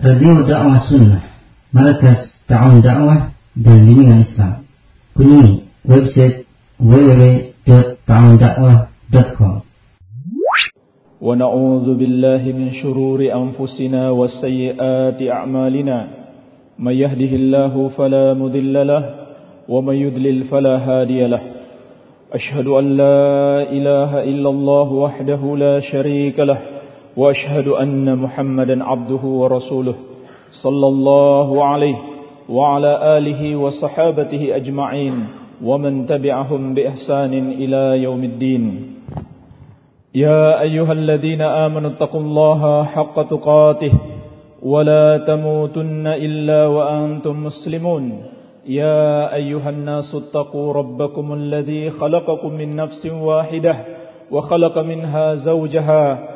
Radio Dakwah Sunnah. Markas Ta'awun Dakwah dan Bimbingan Islam. Kunjungi website www.ta'awundakwah.com ونعوذ بالله من شرور أنفسنا وسيئات أعمالنا من يهده الله فلا مذل له ومن يذلل فلا هادي له أشهد أن لا إله إلا الله وحده لا شريك له وأشهد أن محمدا عبده ورسوله صلى الله عليه وعلى آله وصحابته أجمعين ومن تبعهم بإحسان إلى يوم الدين. يا أيها الذين آمنوا اتقوا الله حق تقاته ولا تموتن إلا وأنتم مسلمون. يا أيها الناس اتقوا ربكم الذي خلقكم من نفس واحدة وخلق منها زوجها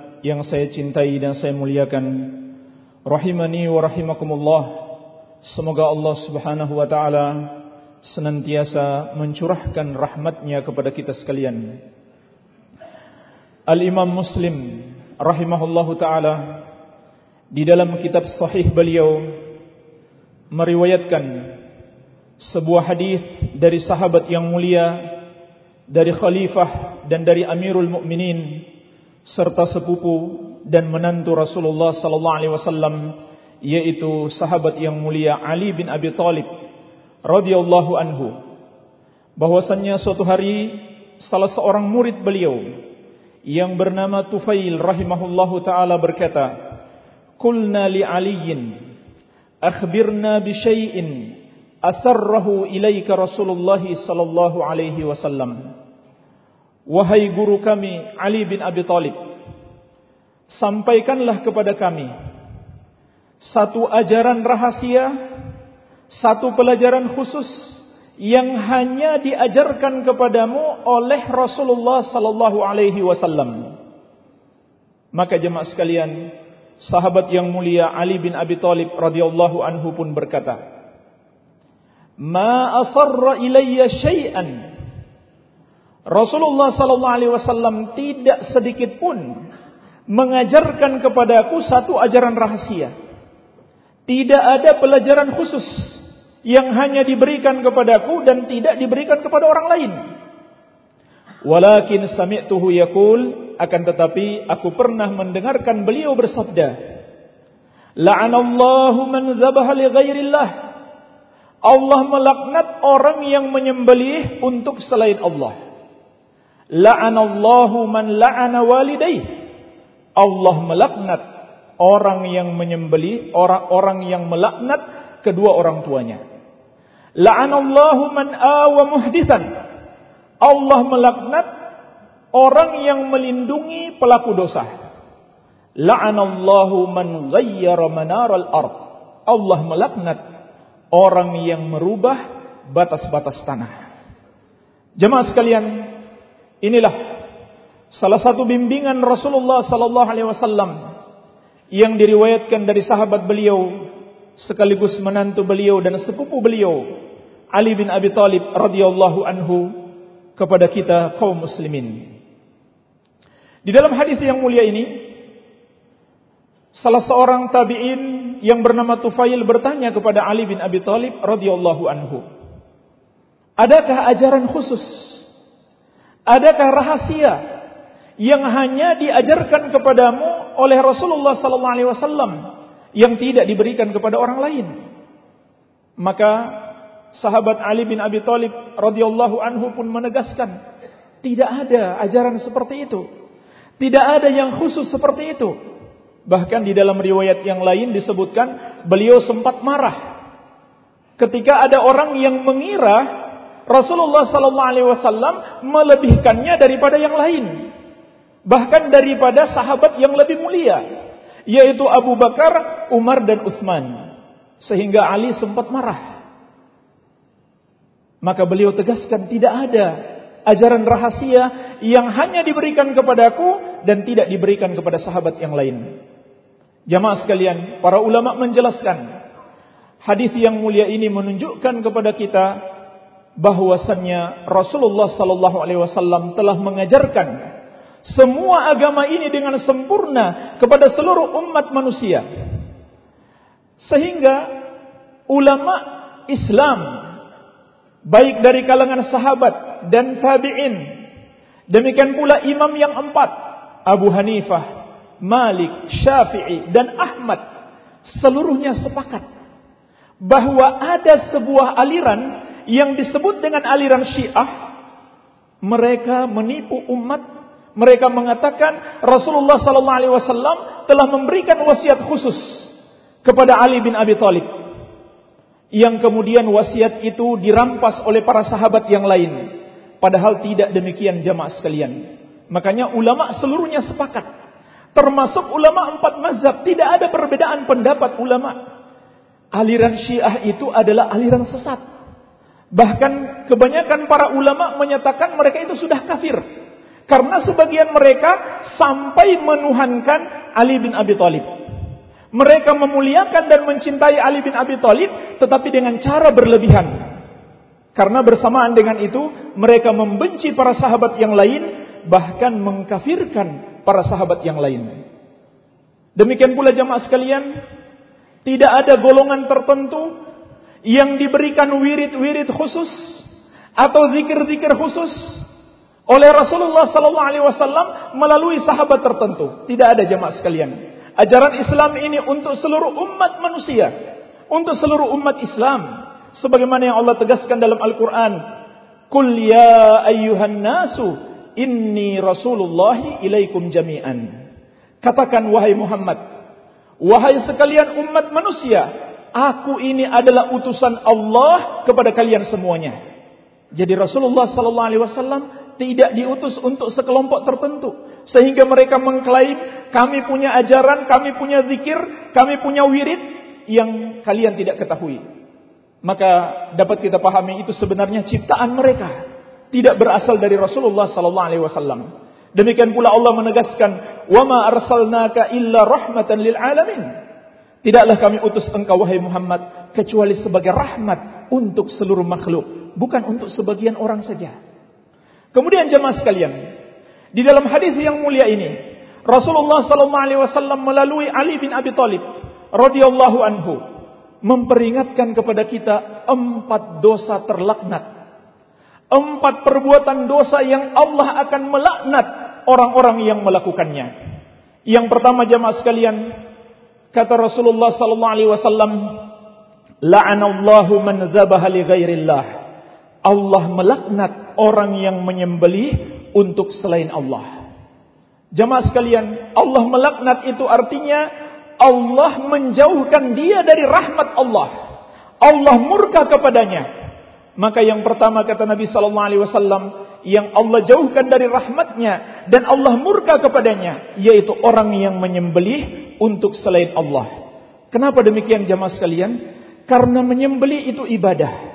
yang saya cintai dan saya muliakan. Rahimani wa rahimakumullah. Semoga Allah subhanahu wa ta'ala Senantiasa mencurahkan rahmatnya kepada kita sekalian. Al-Imam Muslim Rahimahullahu ta'ala Di dalam kitab sahih beliau Meriwayatkan Sebuah hadis dari sahabat yang mulia Dari khalifah dan dari amirul mu'minin Serta sepupu dan menantu Rasulullah sallallahu alaihi wasallam yaitu sahabat yang mulia Ali bin Abi Thalib radhiyallahu anhu. Bahwasannya suatu hari salah seorang murid beliau yang bernama Tufail rahimahullahu taala berkata qulna li aliyin akhbirna bi syai'in asarrahu ilaika Rasulullah sallallahu alaihi wasallam wahai guru kami Ali bin Abi Thalib sampaikanlah kepada kami satu ajaran rahasia satu pelajaran khusus yang hanya diajarkan kepadamu oleh Rasulullah sallallahu alaihi wasallam. Maka jemaah sekalian, sahabat yang mulia Ali bin Abi Thalib radhiyallahu anhu pun berkata, "Ma asarra ilayya syai'an." Rasulullah sallallahu alaihi wasallam tidak sedikit pun mengajarkan kepadaku satu ajaran rahasia. Tidak ada pelajaran khusus yang hanya diberikan kepadaku dan tidak diberikan kepada orang lain. Walakin sami'tuhu yaqul akan tetapi aku pernah mendengarkan beliau bersabda La'anallahu man dzabaha li ghairillah Allah melaknat orang yang menyembelih untuk selain Allah La'anallahu man la'ana walidayh Allah melaknat orang yang menyembelih orang-orang yang melaknat kedua orang tuanya La'anallahu man awa muhdisan. Allah melaknat orang yang melindungi pelaku dosa. La'anallahu man ghayyara manaral ard. Allah melaknat orang yang merubah batas-batas tanah. Jemaah sekalian, inilah salah satu bimbingan Rasulullah sallallahu alaihi wasallam yang diriwayatkan dari sahabat beliau sekaligus menantu beliau dan sepupu beliau Ali bin Abi Talib radhiyallahu anhu kepada kita kaum muslimin. Di dalam hadis yang mulia ini salah seorang tabi'in yang bernama Tufail bertanya kepada Ali bin Abi Talib radhiyallahu anhu, "Adakah ajaran khusus? Adakah rahasia yang hanya diajarkan kepadamu oleh Rasulullah sallallahu alaihi wasallam yang tidak diberikan kepada orang lain?" Maka sahabat Ali bin Abi Thalib radhiyallahu anhu pun menegaskan tidak ada ajaran seperti itu. Tidak ada yang khusus seperti itu. Bahkan di dalam riwayat yang lain disebutkan beliau sempat marah ketika ada orang yang mengira Rasulullah sallallahu alaihi wasallam melebihkannya daripada yang lain. Bahkan daripada sahabat yang lebih mulia yaitu Abu Bakar, Umar dan Utsman. Sehingga Ali sempat marah. Maka beliau tegaskan tidak ada ajaran rahasia yang hanya diberikan kepadaku dan tidak diberikan kepada sahabat yang lain. Jamaah sekalian, para ulama menjelaskan hadis yang mulia ini menunjukkan kepada kita bahwasannya Rasulullah sallallahu alaihi wasallam telah mengajarkan semua agama ini dengan sempurna kepada seluruh umat manusia. Sehingga ulama Islam baik dari kalangan sahabat dan tabi'in demikian pula imam yang empat Abu Hanifah, Malik, Syafi'i dan Ahmad seluruhnya sepakat bahwa ada sebuah aliran yang disebut dengan aliran Syiah mereka menipu umat mereka mengatakan Rasulullah sallallahu alaihi wasallam telah memberikan wasiat khusus kepada Ali bin Abi Thalib. Yang kemudian wasiat itu dirampas oleh para sahabat yang lain. Padahal tidak demikian jamaah sekalian. Makanya ulama seluruhnya sepakat. Termasuk ulama empat mazhab. Tidak ada perbedaan pendapat ulama. Aliran syiah itu adalah aliran sesat. Bahkan kebanyakan para ulama menyatakan mereka itu sudah kafir. Karena sebagian mereka sampai menuhankan Ali bin Abi Thalib. Mereka memuliakan dan mencintai Ali bin Abi Thalib tetapi dengan cara berlebihan. Karena bersamaan dengan itu mereka membenci para sahabat yang lain bahkan mengkafirkan para sahabat yang lain. Demikian pula jamaah sekalian, tidak ada golongan tertentu yang diberikan wirid-wirid khusus atau zikir-zikir khusus oleh Rasulullah sallallahu alaihi wasallam melalui sahabat tertentu. Tidak ada jemaah sekalian. Ajaran Islam ini untuk seluruh umat manusia, untuk seluruh umat Islam. Sebagaimana yang Allah tegaskan dalam Al-Qur'an, "Qul ya ayyuhan nasu, inni Rasulullah ilaikum jami'an." Katakan wahai Muhammad, wahai sekalian umat manusia, aku ini adalah utusan Allah kepada kalian semuanya. Jadi Rasulullah sallallahu alaihi wasallam tidak diutus untuk sekelompok tertentu sehingga mereka mengklaim kami punya ajaran, kami punya zikir, kami punya wirid yang kalian tidak ketahui. Maka dapat kita pahami itu sebenarnya ciptaan mereka, tidak berasal dari Rasulullah sallallahu alaihi wasallam. Demikian pula Allah menegaskan, "Wa ma arsalnaka illa rahmatan lil alamin." Tidaklah kami utus engkau wahai Muhammad kecuali sebagai rahmat untuk seluruh makhluk, bukan untuk sebagian orang saja. Kemudian jemaah sekalian, di dalam hadis yang mulia ini, Rasulullah sallallahu alaihi wasallam melalui Ali bin Abi Thalib radhiyallahu anhu memperingatkan kepada kita empat dosa terlaknat. Empat perbuatan dosa yang Allah akan melaknat orang-orang yang melakukannya. Yang pertama jemaah sekalian, kata Rasulullah sallallahu alaihi wasallam, la'anallahu man dzabaha li ghairillah. Allah melaknat orang yang menyembelih untuk selain Allah. Jemaah sekalian, Allah melaknat itu artinya Allah menjauhkan dia dari rahmat Allah. Allah murka kepadanya. Maka yang pertama kata Nabi sallallahu alaihi wasallam yang Allah jauhkan dari rahmatnya dan Allah murka kepadanya yaitu orang yang menyembelih untuk selain Allah. Kenapa demikian jemaah sekalian? Karena menyembelih itu ibadah.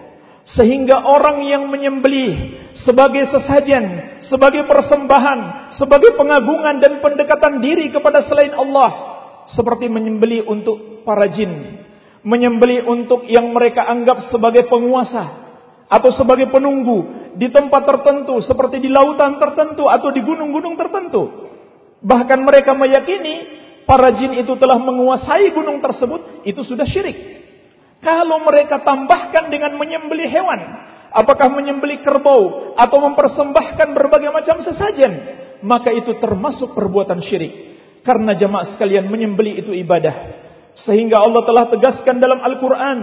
Sehingga orang yang menyembelih sebagai sesajen, sebagai persembahan, sebagai pengagungan dan pendekatan diri kepada selain Allah. Seperti menyembelih untuk para jin. Menyembelih untuk yang mereka anggap sebagai penguasa. Atau sebagai penunggu di tempat tertentu. Seperti di lautan tertentu atau di gunung-gunung tertentu. Bahkan mereka meyakini para jin itu telah menguasai gunung tersebut. Itu sudah syirik. Kalau mereka tambahkan dengan menyembeli hewan, apakah menyembeli kerbau atau mempersembahkan berbagai macam sesajen, maka itu termasuk perbuatan syirik. Karena jemaah sekalian menyembeli itu ibadah. Sehingga Allah telah tegaskan dalam Al-Quran,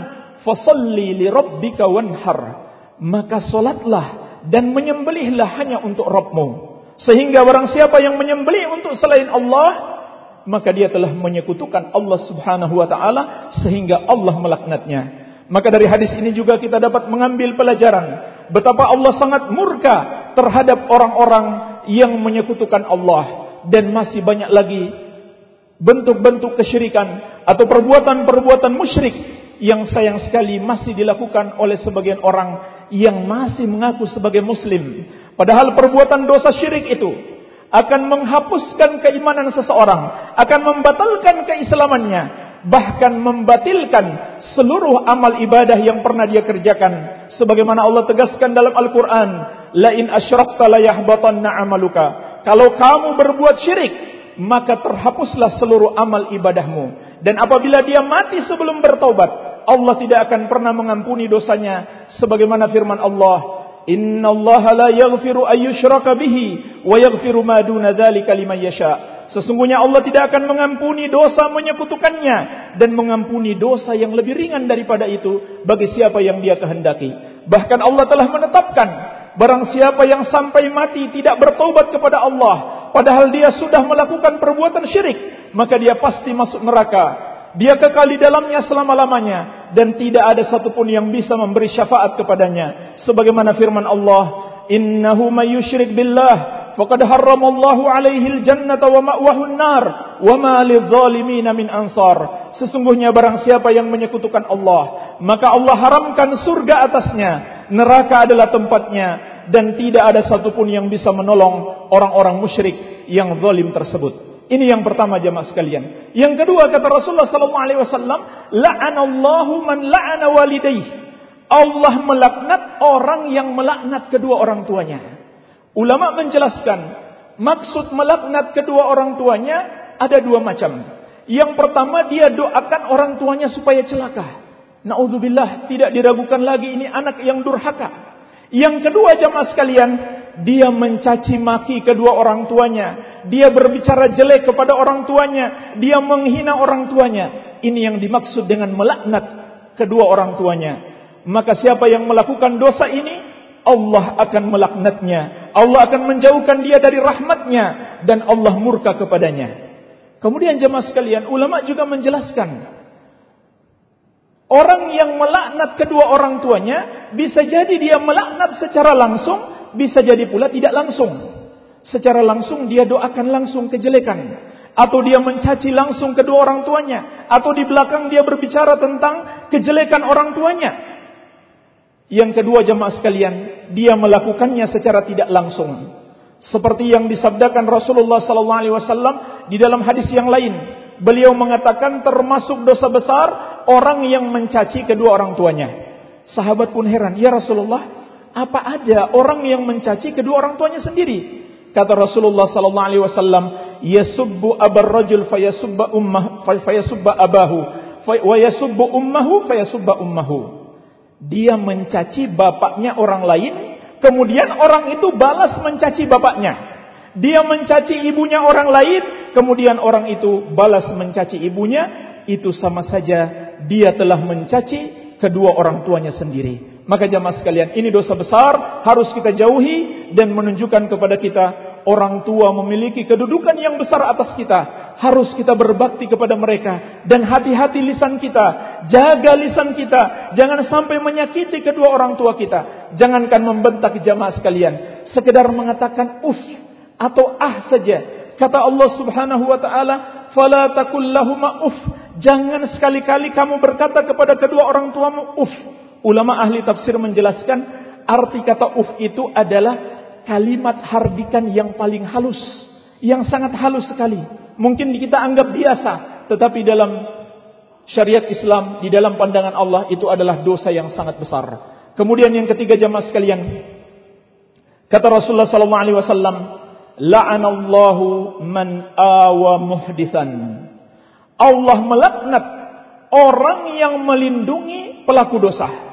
li rabbika wanhar. Maka solatlah dan menyembelihlah hanya untuk Rabbmu. Sehingga barang siapa yang menyembelih untuk selain Allah, maka dia telah menyekutukan Allah Subhanahu wa taala sehingga Allah melaknatnya. Maka dari hadis ini juga kita dapat mengambil pelajaran betapa Allah sangat murka terhadap orang-orang yang menyekutukan Allah dan masih banyak lagi bentuk-bentuk kesyirikan atau perbuatan-perbuatan musyrik yang sayang sekali masih dilakukan oleh sebagian orang yang masih mengaku sebagai muslim. Padahal perbuatan dosa syirik itu akan menghapuskan keimanan seseorang, akan membatalkan keislamannya, bahkan membatilkan seluruh amal ibadah yang pernah dia kerjakan. Sebagaimana Allah tegaskan dalam Al-Quran, La in asyrakta la yahbatanna amaluka. Kalau kamu berbuat syirik, maka terhapuslah seluruh amal ibadahmu. Dan apabila dia mati sebelum bertaubat, Allah tidak akan pernah mengampuni dosanya. Sebagaimana firman Allah, Inna Allah la yaghfiru ayyushraka bihi wa yaghfiru ma duna dzalika liman yasha. Sesungguhnya Allah tidak akan mengampuni dosa menyekutukannya dan mengampuni dosa yang lebih ringan daripada itu bagi siapa yang Dia kehendaki. Bahkan Allah telah menetapkan barang siapa yang sampai mati tidak bertobat kepada Allah padahal dia sudah melakukan perbuatan syirik maka dia pasti masuk neraka dia kekal di dalamnya selama-lamanya. Dan tidak ada satupun yang bisa memberi syafaat kepadanya. Sebagaimana firman Allah innahu may yusyrik billah faqad harramallahu alaihi aljannata wa ma'wahu an-nar wa ma lidh-dhalimin min ansar. Sesungguhnya barang siapa yang menyekutukan Allah maka Allah haramkan surga atasnya neraka adalah tempatnya dan tidak ada satupun yang bisa menolong orang-orang musyrik yang zalim tersebut ini yang pertama jemaah sekalian. Yang kedua kata Rasulullah sallallahu alaihi wasallam, la'anallahu man la'ana walidayhi. Allah melaknat orang yang melaknat kedua orang tuanya. Ulama menjelaskan, maksud melaknat kedua orang tuanya ada dua macam. Yang pertama dia doakan orang tuanya supaya celaka. Nauzubillah, tidak diragukan lagi ini anak yang durhaka. Yang kedua jemaah sekalian, dia mencaci maki kedua orang tuanya, dia berbicara jelek kepada orang tuanya, dia menghina orang tuanya. Ini yang dimaksud dengan melaknat kedua orang tuanya. Maka siapa yang melakukan dosa ini, Allah akan melaknatnya. Allah akan menjauhkan dia dari rahmatnya dan Allah murka kepadanya. Kemudian jemaah sekalian, ulama juga menjelaskan Orang yang melaknat kedua orang tuanya bisa jadi dia melaknat secara langsung bisa jadi pula tidak langsung. Secara langsung dia doakan langsung kejelekan. Atau dia mencaci langsung kedua orang tuanya. Atau di belakang dia berbicara tentang kejelekan orang tuanya. Yang kedua jemaah sekalian, dia melakukannya secara tidak langsung. Seperti yang disabdakan Rasulullah sallallahu alaihi wasallam di dalam hadis yang lain. Beliau mengatakan termasuk dosa besar orang yang mencaci kedua orang tuanya. Sahabat pun heran, "Ya Rasulullah, apa ada orang yang mencaci kedua orang tuanya sendiri? Kata Rasulullah sallallahu alaihi wasallam, "Yasubbu abar rajul fayasubba ummah fayasubba abahu, wa yasubbu ummahu fayasubba ummahu." Dia mencaci bapaknya orang lain, kemudian orang itu balas mencaci bapaknya. Dia mencaci ibunya orang lain, kemudian orang itu balas mencaci ibunya, itu sama saja dia telah mencaci kedua orang tuanya sendiri. Maka jamaah sekalian, ini dosa besar, harus kita jauhi dan menunjukkan kepada kita orang tua memiliki kedudukan yang besar atas kita. Harus kita berbakti kepada mereka dan hati-hati lisan kita, jaga lisan kita, jangan sampai menyakiti kedua orang tua kita. Jangankan membentak jamaah sekalian, sekedar mengatakan uf atau ah saja. Kata Allah Subhanahu wa taala, "Fala taqul lahumā uf." Jangan sekali-kali kamu berkata kepada kedua orang tuamu uf. Ulama ahli tafsir menjelaskan arti kata uf itu adalah kalimat hardikan yang paling halus, yang sangat halus sekali. Mungkin kita anggap biasa, tetapi dalam syariat Islam di dalam pandangan Allah itu adalah dosa yang sangat besar. Kemudian yang ketiga jemaah sekalian, kata Rasulullah sallallahu alaihi wasallam, la'anallahu man awa muhdithan. Allah melaknat orang yang melindungi pelaku dosa.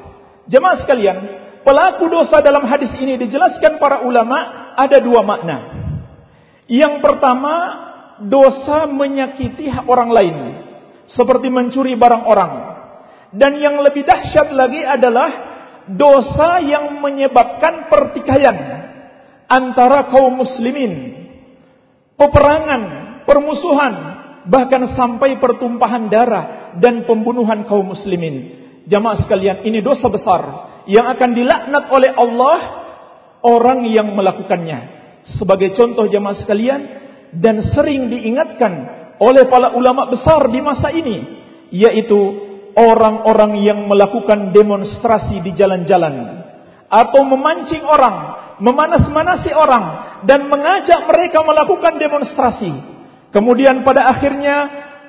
Jemaah sekalian, pelaku dosa dalam hadis ini dijelaskan para ulama ada dua makna. Yang pertama, dosa menyakiti orang lain. Seperti mencuri barang orang. Dan yang lebih dahsyat lagi adalah dosa yang menyebabkan pertikaian antara kaum muslimin. Peperangan, permusuhan, bahkan sampai pertumpahan darah dan pembunuhan kaum muslimin. Jamaah sekalian, ini dosa besar yang akan dilaknat oleh Allah orang yang melakukannya. Sebagai contoh jamaah sekalian dan sering diingatkan oleh para ulama besar di masa ini yaitu orang-orang yang melakukan demonstrasi di jalan-jalan atau memancing orang, memanas-manasi orang dan mengajak mereka melakukan demonstrasi. Kemudian pada akhirnya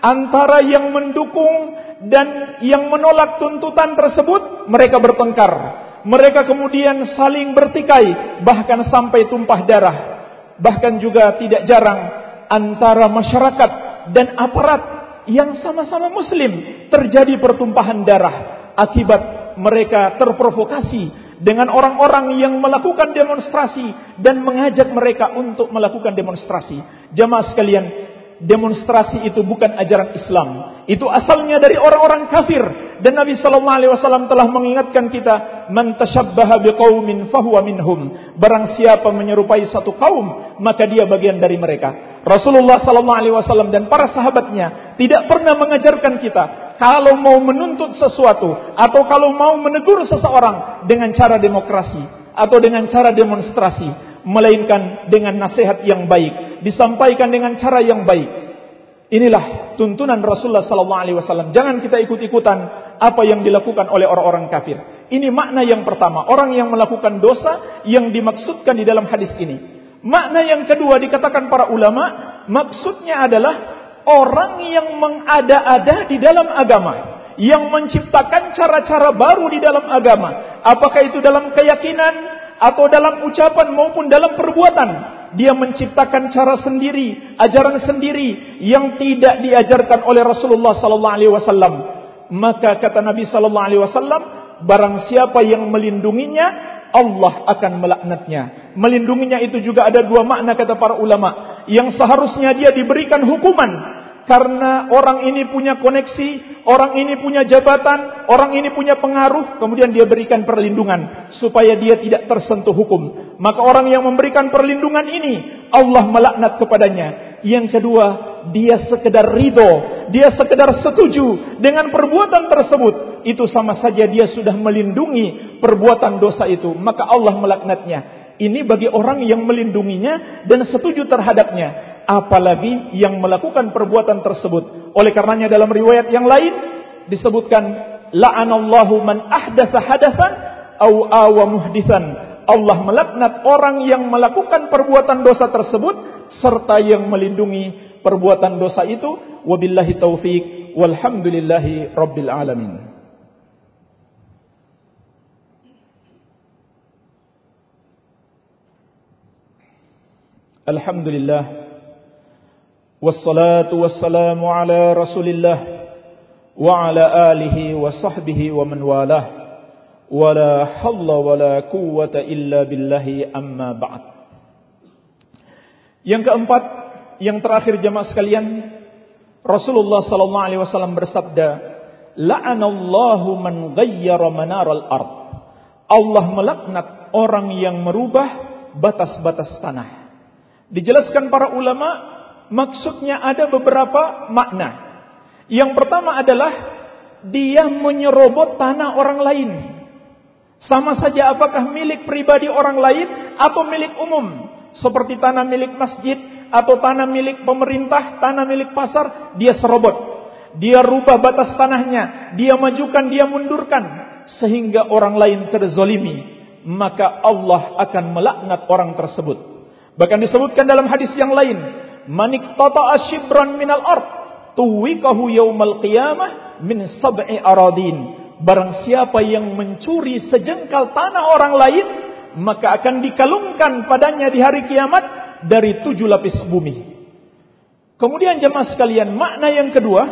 antara yang mendukung dan yang menolak tuntutan tersebut mereka bertengkar. Mereka kemudian saling bertikai bahkan sampai tumpah darah. Bahkan juga tidak jarang antara masyarakat dan aparat yang sama-sama muslim terjadi pertumpahan darah akibat mereka terprovokasi dengan orang-orang yang melakukan demonstrasi dan mengajak mereka untuk melakukan demonstrasi. Jemaah sekalian, demonstrasi itu bukan ajaran Islam. Itu asalnya dari orang-orang kafir dan Nabi sallallahu alaihi wasallam telah mengingatkan kita, "Man tashabbaha biqaumin fahuwa minhum." Barang siapa menyerupai satu kaum, maka dia bagian dari mereka. Rasulullah sallallahu alaihi wasallam dan para sahabatnya tidak pernah mengajarkan kita kalau mau menuntut sesuatu atau kalau mau menegur seseorang dengan cara demokrasi atau dengan cara demonstrasi melainkan dengan nasihat yang baik, disampaikan dengan cara yang baik. Inilah tuntunan Rasulullah sallallahu alaihi wasallam. Jangan kita ikut-ikutan apa yang dilakukan oleh orang-orang kafir. Ini makna yang pertama, orang yang melakukan dosa yang dimaksudkan di dalam hadis ini. Makna yang kedua dikatakan para ulama, maksudnya adalah orang yang mengada-ada di dalam agama, yang menciptakan cara-cara baru di dalam agama. Apakah itu dalam keyakinan, atau dalam ucapan maupun dalam perbuatan dia menciptakan cara sendiri ajaran sendiri yang tidak diajarkan oleh Rasulullah sallallahu alaihi wasallam. Maka kata Nabi sallallahu alaihi wasallam barang siapa yang melindunginya Allah akan melaknatnya. Melindunginya itu juga ada dua makna kata para ulama. Yang seharusnya dia diberikan hukuman karena orang ini punya koneksi, orang ini punya jabatan, orang ini punya pengaruh, kemudian dia berikan perlindungan supaya dia tidak tersentuh hukum. Maka orang yang memberikan perlindungan ini, Allah melaknat kepadanya. Yang kedua, dia sekedar ridho, dia sekedar setuju dengan perbuatan tersebut. Itu sama saja dia sudah melindungi perbuatan dosa itu, maka Allah melaknatnya. Ini bagi orang yang melindunginya dan setuju terhadapnya apalagi yang melakukan perbuatan tersebut. Oleh karenanya dalam riwayat yang lain disebutkan la'anallahu man ahdatsa hadatsan au awa muhditsan. Allah melaknat orang yang melakukan perbuatan dosa tersebut serta yang melindungi perbuatan dosa itu. Wabillahi taufik walhamdulillahi rabbil alamin. Alhamdulillah والصلاة والسلام على رسول الله وعلى آله وصحبه ومن والاه ولا حول ولا قوة إلا بالله أما بعد Yang keempat, yang terakhir jemaah sekalian, Rasulullah sallallahu alaihi wasallam bersabda, "La'anallahu man ghayyara manaral ard." Allah melaknat orang yang merubah batas-batas tanah. Dijelaskan para ulama maksudnya ada beberapa makna. Yang pertama adalah dia menyerobot tanah orang lain. Sama saja apakah milik pribadi orang lain atau milik umum. Seperti tanah milik masjid atau tanah milik pemerintah, tanah milik pasar, dia serobot. Dia rubah batas tanahnya, dia majukan, dia mundurkan. Sehingga orang lain terzolimi. Maka Allah akan melaknat orang tersebut. Bahkan disebutkan dalam hadis yang lain manik tata ashibran minal ard tuwikahu yaumal qiyamah min sab'i aradin. Barang siapa yang mencuri sejengkal tanah orang lain maka akan dikalungkan padanya di hari kiamat dari tujuh lapis bumi. Kemudian jemaah sekalian makna yang kedua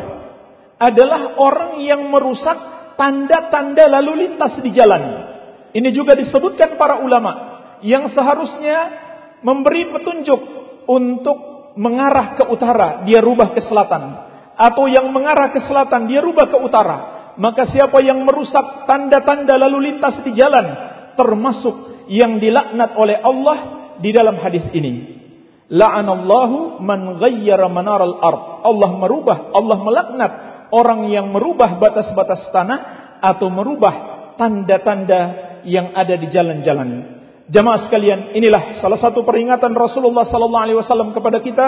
adalah orang yang merusak tanda-tanda lalu lintas di jalan. Ini juga disebutkan para ulama yang seharusnya memberi petunjuk untuk mengarah ke utara, dia rubah ke selatan. Atau yang mengarah ke selatan, dia rubah ke utara. Maka siapa yang merusak tanda-tanda lalu lintas di jalan, termasuk yang dilaknat oleh Allah di dalam hadis ini. La'anallahu man ghayyara manaral ard. Allah merubah, Allah melaknat orang yang merubah batas-batas tanah atau merubah tanda-tanda yang ada di jalan-jalan. Jamaah sekalian, inilah salah satu peringatan Rasulullah sallallahu alaihi wasallam kepada kita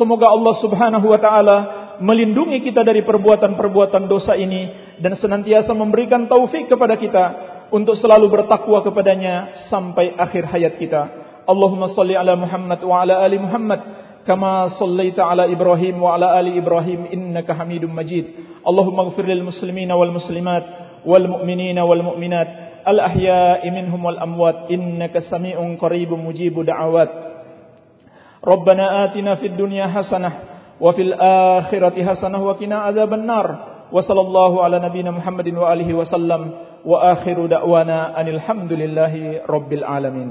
semoga Allah Subhanahu wa taala melindungi kita dari perbuatan-perbuatan dosa ini dan senantiasa memberikan taufik kepada kita untuk selalu bertakwa kepadanya sampai akhir hayat kita. Allahumma salli ala Muhammad wa ala ali Muhammad kama sallaita ala Ibrahim wa ala ali Ibrahim innaka Hamidum Majid. Allahumma ighfir lil muslimina wal muslimat wal mu'minina wal mu'minat al ahya'i minhum wal amwat innaka sami'un qaribun mujibud da'awat. ربنا آتنا في الدنيا حسنة وفي الآخرة حسنة وقنا عذاب النار وصلى الله على نبينا محمد وآله وسلم وآخر دعوانا أن الحمد لله رب العالمين